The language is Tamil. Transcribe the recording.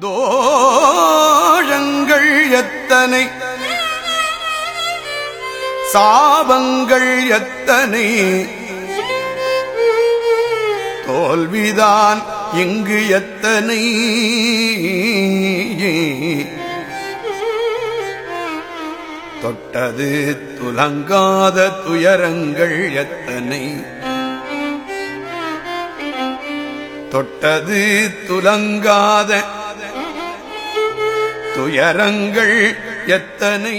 தோழங்கள் எத்தனை? சாபங்கள் எத்தனை? தோல்விதான் இங்கு எத்தனை? தொட்டது துலங்காத துயரங்கள் எத்தனை? தொட்டது துலங்காத துயரங்கள் எத்தனை?